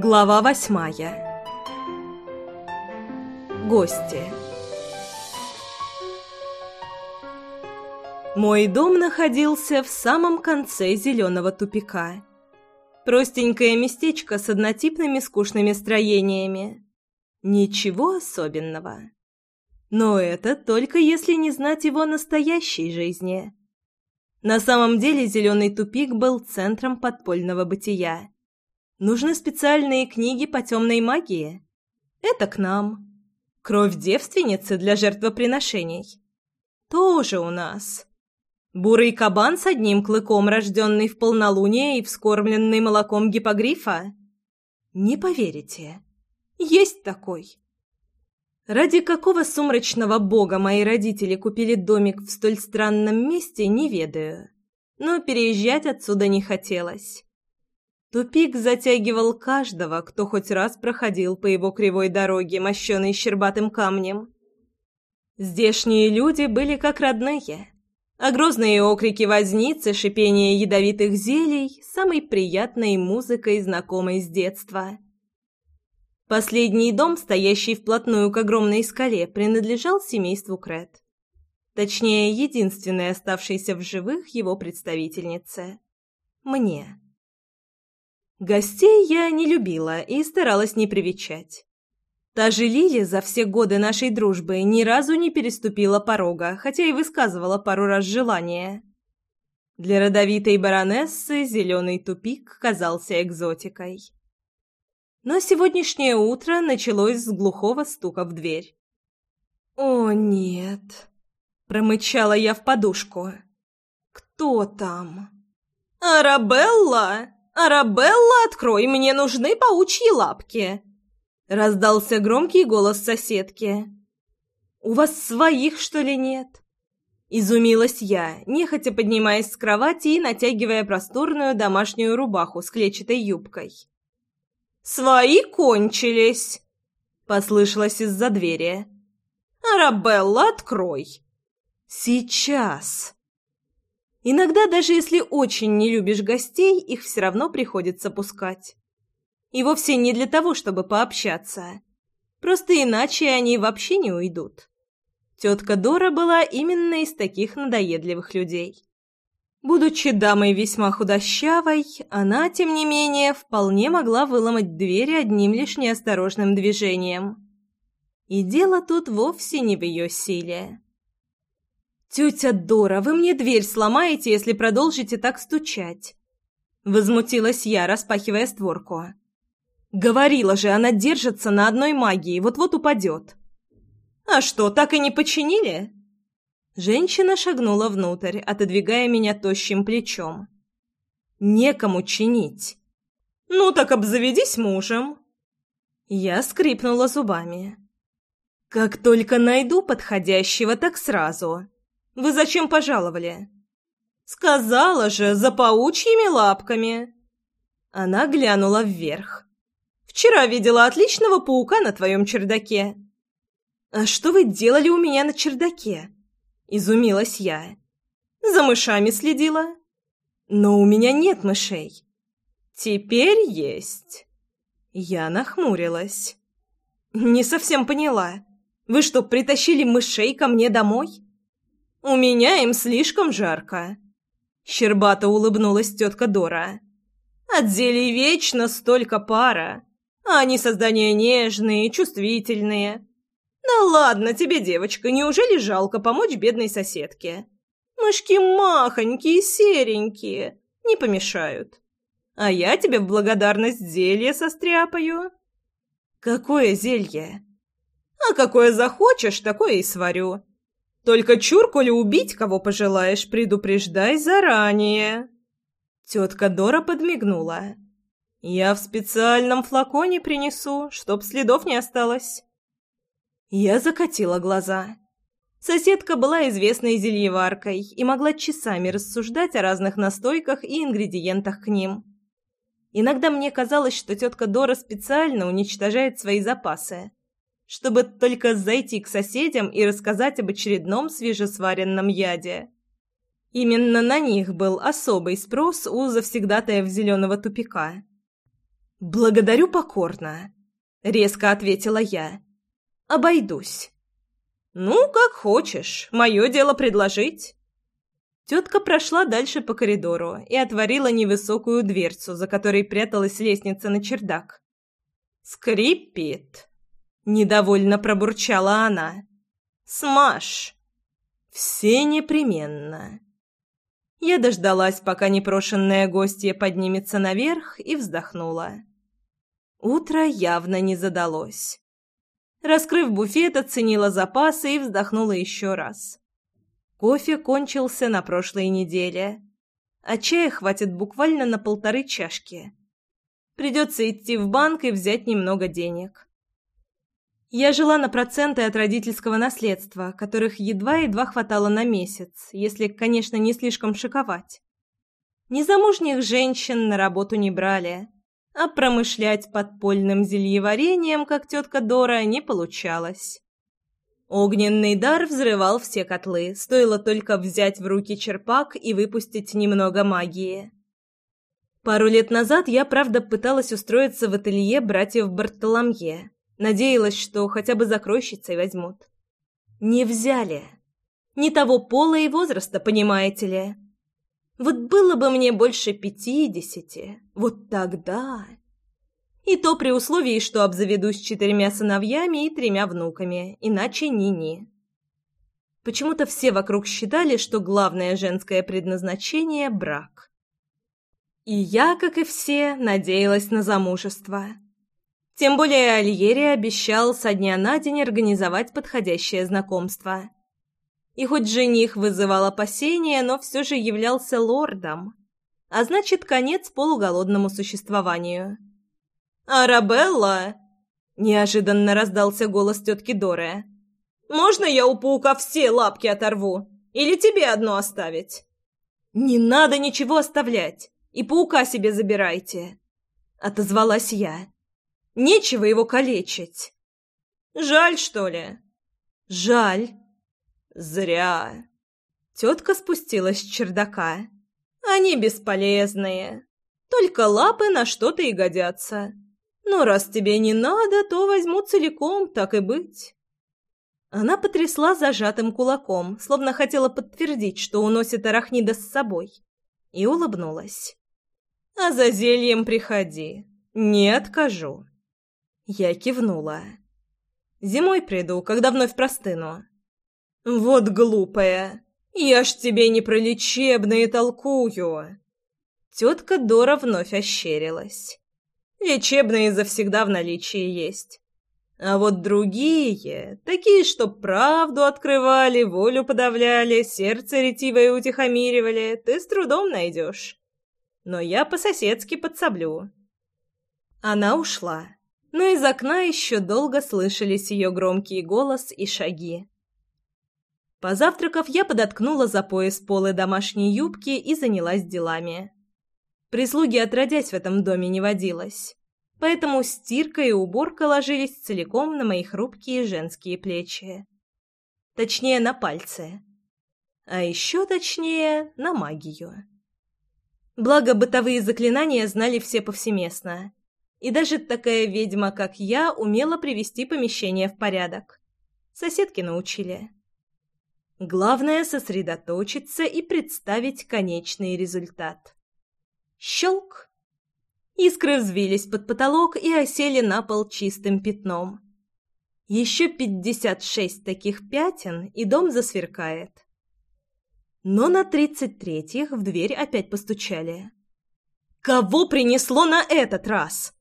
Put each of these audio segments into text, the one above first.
Глава восьмая. Гости. Мой дом находился в самом конце зеленого тупика. Простенькое местечко с однотипными скучными строениями. Ничего особенного. Но это только если не знать его настоящей жизни. На самом деле зеленый тупик был центром подпольного бытия Нужны специальные книги по темной магии. Это к нам. Кровь девственницы для жертвоприношений. Тоже у нас. Бурый кабан с одним клыком, рожденный в полнолуние и вскормленный молоком гипогрифа? Не поверите. Есть такой. Ради какого сумрачного бога мои родители купили домик в столь странном месте, не ведаю. Но переезжать отсюда не хотелось. Тупик затягивал каждого, кто хоть раз проходил по его кривой дороге, мощенной щербатым камнем. Здешние люди были как родные, а грозные окрики возницы, шипение ядовитых зелий – самой приятной музыкой, знакомой с детства. Последний дом, стоящий вплотную к огромной скале, принадлежал семейству Крет. Точнее, единственной оставшейся в живых его представительнице – мне. Гостей я не любила и старалась не привечать. Та же Лили за все годы нашей дружбы ни разу не переступила порога, хотя и высказывала пару раз желание. Для родовитой баронессы зеленый тупик казался экзотикой. Но сегодняшнее утро началось с глухого стука в дверь. «О, нет!» — промычала я в подушку. «Кто там?» «Арабелла!» «Арабелла, открой, мне нужны паучьи лапки!» Раздался громкий голос соседки. «У вас своих, что ли, нет?» Изумилась я, нехотя поднимаясь с кровати и натягивая просторную домашнюю рубаху с клетчатой юбкой. «Свои кончились!» — послышалось из-за двери. «Арабелла, открой!» «Сейчас!» Иногда, даже если очень не любишь гостей, их все равно приходится пускать. И вовсе не для того, чтобы пообщаться. Просто иначе они вообще не уйдут. Тетка Дора была именно из таких надоедливых людей. Будучи дамой весьма худощавой, она, тем не менее, вполне могла выломать двери одним лишь неосторожным движением. И дело тут вовсе не в ее силе. «Тетя Дора, вы мне дверь сломаете, если продолжите так стучать!» Возмутилась я, распахивая створку. «Говорила же, она держится на одной магии, вот-вот упадет!» «А что, так и не починили?» Женщина шагнула внутрь, отодвигая меня тощим плечом. «Некому чинить!» «Ну так обзаведись мужем!» Я скрипнула зубами. «Как только найду подходящего, так сразу!» Вы зачем пожаловали?» «Сказала же, за паучьими лапками!» Она глянула вверх. «Вчера видела отличного паука на твоем чердаке». «А что вы делали у меня на чердаке?» Изумилась я. «За мышами следила». «Но у меня нет мышей». «Теперь есть». Я нахмурилась. «Не совсем поняла. Вы что, притащили мышей ко мне домой?» «У меня им слишком жарко», — щербато улыбнулась тетка Дора. «От зелий вечно столько пара, а они создания нежные, чувствительные». «Да ладно тебе, девочка, неужели жалко помочь бедной соседке? Мышки махонькие, серенькие, не помешают. А я тебе в благодарность зелье состряпаю». «Какое зелье?» «А какое захочешь, такое и сварю. Только чур, коли убить кого пожелаешь, предупреждай заранее». Тетка Дора подмигнула. «Я в специальном флаконе принесу, чтоб следов не осталось». Я закатила глаза. Соседка была известной зельеваркой и могла часами рассуждать о разных настойках и ингредиентах к ним. Иногда мне казалось, что тетка Дора специально уничтожает свои запасы, чтобы только зайти к соседям и рассказать об очередном свежесваренном яде. Именно на них был особый спрос у завсегдатаев зеленого тупика. «Благодарю покорно», — резко ответила я. «Обойдусь». «Ну, как хочешь. Мое дело предложить». Тетка прошла дальше по коридору и отворила невысокую дверцу, за которой пряталась лестница на чердак. «Скрипит», Недовольно пробурчала она. «Смаш!» «Все непременно!» Я дождалась, пока непрошенная гостья поднимется наверх, и вздохнула. Утро явно не задалось. Раскрыв буфет, оценила запасы и вздохнула еще раз. Кофе кончился на прошлой неделе, а чая хватит буквально на полторы чашки. Придется идти в банк и взять немного денег. Я жила на проценты от родительского наследства, которых едва-едва хватало на месяц, если, конечно, не слишком шиковать. Незамужних женщин на работу не брали, а промышлять подпольным зельеварением, как тетка Дора, не получалось. Огненный дар взрывал все котлы, стоило только взять в руки черпак и выпустить немного магии. Пару лет назад я, правда, пыталась устроиться в ателье братьев Бартоломье Надеялась, что хотя бы закройщицей возьмут. Не взяли. Не того пола и возраста, понимаете ли. Вот было бы мне больше пятидесяти, вот тогда... И то при условии, что обзаведусь четырьмя сыновьями и тремя внуками, иначе ни-ни. Почему-то все вокруг считали, что главное женское предназначение – брак. И я, как и все, надеялась на замужество. Тем более Альери обещал со дня на день организовать подходящее знакомство. И хоть жених вызывал опасения, но все же являлся лордом. А значит, конец полуголодному существованию. «Арабелла!» – неожиданно раздался голос тетки Доры. «Можно я у паука все лапки оторву? Или тебе одно оставить?» «Не надо ничего оставлять! И паука себе забирайте!» – отозвалась я. Нечего его калечить. Жаль, что ли? Жаль. Зря. Тетка спустилась с чердака. Они бесполезные. Только лапы на что-то и годятся. Но раз тебе не надо, то возьму целиком, так и быть. Она потрясла зажатым кулаком, словно хотела подтвердить, что уносит арахнида с собой, и улыбнулась. «А за зельем приходи, не откажу». Я кивнула. «Зимой приду, когда вновь простыну». «Вот глупая! Я ж тебе не про лечебные толкую!» Тетка Дора вновь ощерилась. «Лечебные завсегда в наличии есть. А вот другие, такие, что правду открывали, волю подавляли, сердце ретивое утихомиривали, ты с трудом найдешь. Но я по-соседски подсоблю». Она ушла но из окна еще долго слышались ее громкий голос и шаги. Позавтракав, я подоткнула за пояс полы домашней юбки и занялась делами. Прислуги, отродясь в этом доме, не водилось, поэтому стирка и уборка ложились целиком на мои хрупкие женские плечи. Точнее, на пальцы. А еще точнее, на магию. Благо, бытовые заклинания знали все повсеместно. И даже такая ведьма, как я, умела привести помещение в порядок. Соседки научили. Главное — сосредоточиться и представить конечный результат. Щелк! Искры взвились под потолок и осели на пол чистым пятном. Еще пятьдесят шесть таких пятен, и дом засверкает. Но на тридцать третьих в дверь опять постучали. «Кого принесло на этот раз?»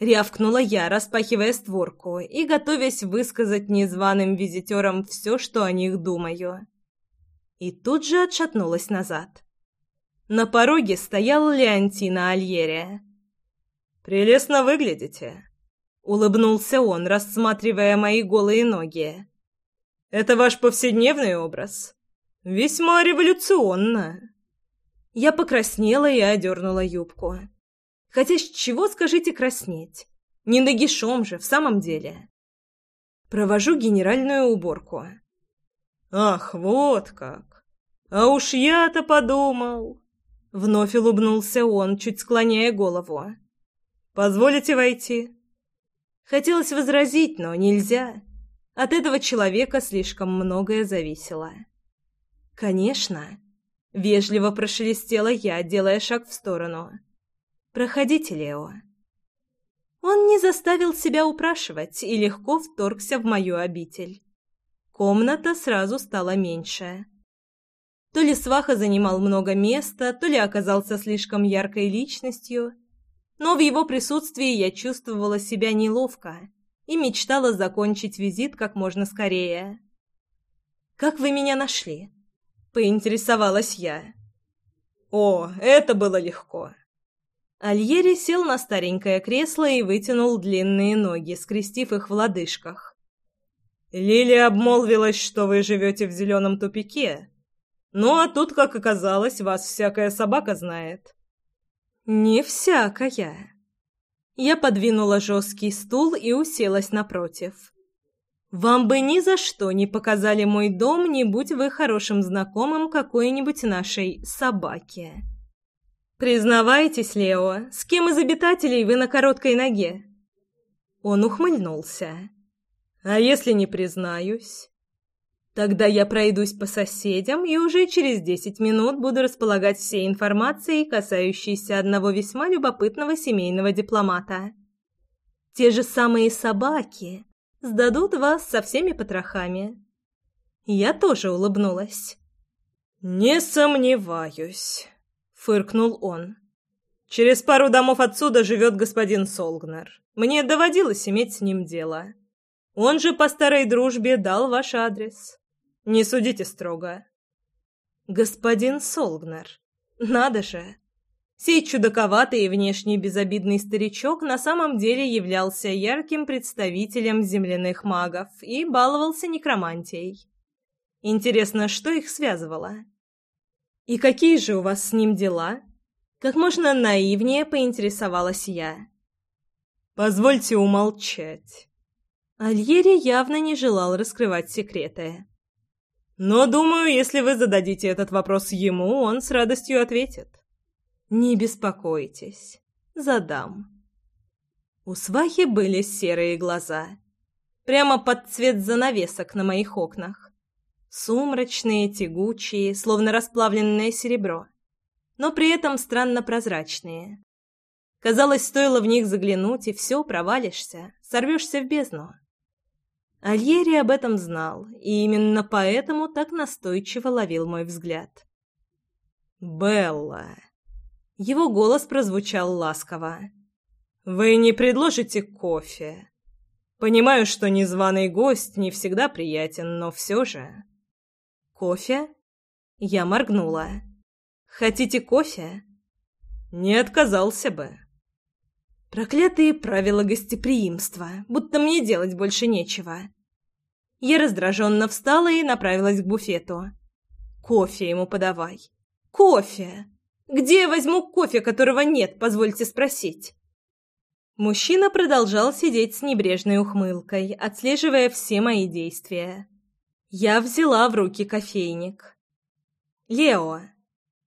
Рявкнула я, распахивая створку и готовясь высказать незваным визитерам все, что о них думаю. И тут же отшатнулась назад. На пороге стоял Леонтина Альерия. «Прелестно выглядите», — улыбнулся он, рассматривая мои голые ноги. «Это ваш повседневный образ? Весьма революционно». Я покраснела и одернула юбку. «Юбку». Хотя с чего, скажите, краснеть? Не нагишом же, в самом деле. Провожу генеральную уборку. «Ах, вот как! А уж я-то подумал!» Вновь улыбнулся он, чуть склоняя голову. «Позволите войти?» Хотелось возразить, но нельзя. От этого человека слишком многое зависело. «Конечно!» — вежливо прошелестела я, делая шаг в сторону. «Конечно!» «Проходите, Лео». Он не заставил себя упрашивать и легко вторгся в мою обитель. Комната сразу стала меньше. То ли сваха занимал много места, то ли оказался слишком яркой личностью, но в его присутствии я чувствовала себя неловко и мечтала закончить визит как можно скорее. «Как вы меня нашли?» — поинтересовалась я. «О, это было легко!» Альери сел на старенькое кресло и вытянул длинные ноги, скрестив их в лодыжках. «Лили обмолвилась, что вы живете в зеленом тупике. Ну а тут, как оказалось, вас всякая собака знает». «Не всякая». Я подвинула жесткий стул и уселась напротив. «Вам бы ни за что не показали мой дом, не будь вы хорошим знакомым какой-нибудь нашей собаки». «Признавайтесь, Лео, с кем из обитателей вы на короткой ноге?» Он ухмыльнулся. «А если не признаюсь?» «Тогда я пройдусь по соседям и уже через десять минут буду располагать всей информацией, касающейся одного весьма любопытного семейного дипломата. Те же самые собаки сдадут вас со всеми потрохами». Я тоже улыбнулась. «Не сомневаюсь» фыркнул он. Через пару домов отсюда живет господин Солгнер. Мне доводилось иметь с ним дело. Он же по старой дружбе дал ваш адрес. Не судите строго. Господин Солгнер. Надо же. Сей чудаковатый и внешне безобидный старичок на самом деле являлся ярким представителем земляных магов и баловался некромантией. Интересно, что их связывало? «И какие же у вас с ним дела?» Как можно наивнее поинтересовалась я. «Позвольте умолчать». Альери явно не желал раскрывать секреты. «Но, думаю, если вы зададите этот вопрос ему, он с радостью ответит». «Не беспокойтесь. Задам». У свахи были серые глаза. Прямо под цвет занавесок на моих окнах. Сумрачные, тягучие, словно расплавленное серебро, но при этом странно прозрачные. Казалось, стоило в них заглянуть, и все, провалишься, сорвешься в бездну. Альери об этом знал, и именно поэтому так настойчиво ловил мой взгляд. «Белла!» Его голос прозвучал ласково. «Вы не предложите кофе? Понимаю, что незваный гость не всегда приятен, но все же...» «Кофе?» Я моргнула. «Хотите кофе?» «Не отказался бы». Проклятые правила гостеприимства, будто мне делать больше нечего. Я раздраженно встала и направилась к буфету. «Кофе ему подавай! Кофе! Где я возьму кофе, которого нет, позвольте спросить?» Мужчина продолжал сидеть с небрежной ухмылкой, отслеживая все мои действия. Я взяла в руки кофейник. «Лео!»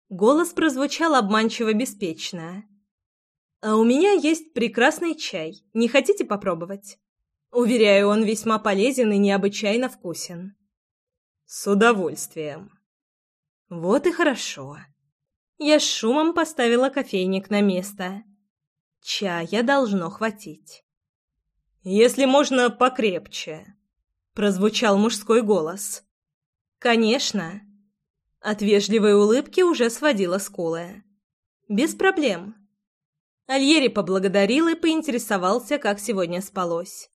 Голос прозвучал обманчиво беспечно. «А у меня есть прекрасный чай. Не хотите попробовать?» Уверяю, он весьма полезен и необычайно вкусен. С удовольствием. Вот и хорошо. Я с шумом поставила кофейник на место. Чая должно хватить. Если можно покрепче прозвучал мужской голос. «Конечно!» От вежливой улыбки уже сводила скулы. «Без проблем!» Альери поблагодарил и поинтересовался, как сегодня спалось.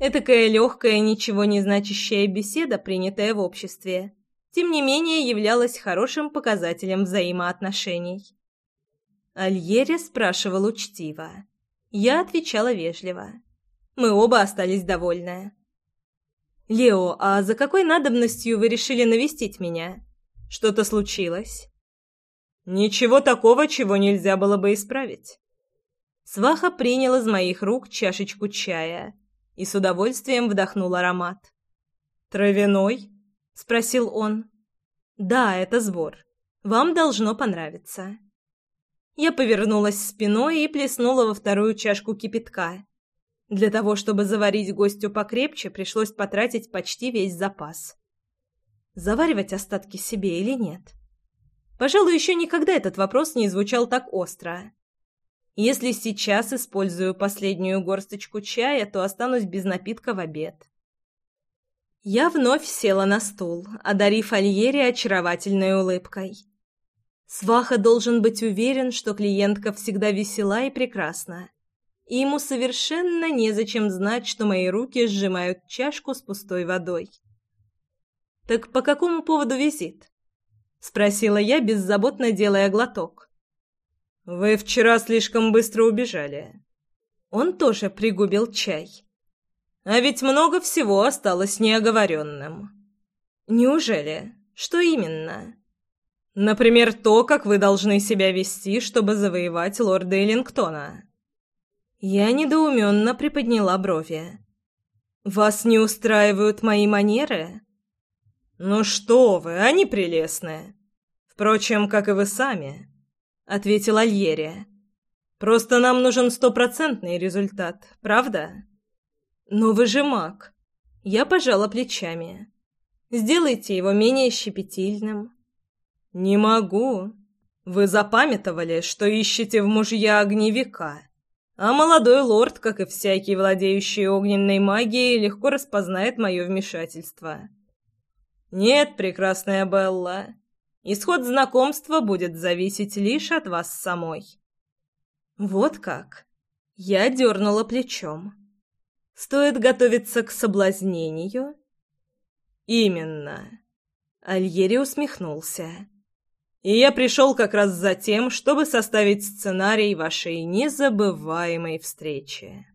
Этакая легкая, ничего не значащая беседа, принятая в обществе, тем не менее являлась хорошим показателем взаимоотношений. Альери спрашивал учтиво. Я отвечала вежливо. Мы оба остались довольны. «Лео, а за какой надобностью вы решили навестить меня? Что-то случилось?» «Ничего такого, чего нельзя было бы исправить». Сваха принял из моих рук чашечку чая и с удовольствием вдохнул аромат. «Травяной?» — спросил он. «Да, это сбор. Вам должно понравиться». Я повернулась спиной и плеснула во вторую чашку кипятка. Для того, чтобы заварить гостю покрепче, пришлось потратить почти весь запас. Заваривать остатки себе или нет? Пожалуй, еще никогда этот вопрос не звучал так остро. Если сейчас использую последнюю горсточку чая, то останусь без напитка в обед. Я вновь села на стул, одарив Альери очаровательной улыбкой. Сваха должен быть уверен, что клиентка всегда весела и прекрасна и ему совершенно незачем знать, что мои руки сжимают чашку с пустой водой. «Так по какому поводу визит?» — спросила я, беззаботно делая глоток. «Вы вчера слишком быстро убежали». Он тоже пригубил чай. «А ведь много всего осталось неоговоренным». «Неужели? Что именно?» «Например, то, как вы должны себя вести, чтобы завоевать лорда Эллингтона». Я недоуменно приподняла брови. «Вас не устраивают мои манеры?» «Ну что вы, они прелестные. Впрочем, как и вы сами», — ответил Альери. «Просто нам нужен стопроцентный результат, правда?» «Но вы же маг». Я пожала плечами. «Сделайте его менее щепетильным». «Не могу. Вы запамятовали, что ищете в мужья огневика». А молодой лорд, как и всякий владеющий огненной магией, легко распознает мое вмешательство. Нет, прекрасная Белла, исход знакомства будет зависеть лишь от вас самой. Вот как. Я дернула плечом. Стоит готовиться к соблазнению? Именно. Альери усмехнулся. И я пришел как раз за тем, чтобы составить сценарий вашей незабываемой встречи.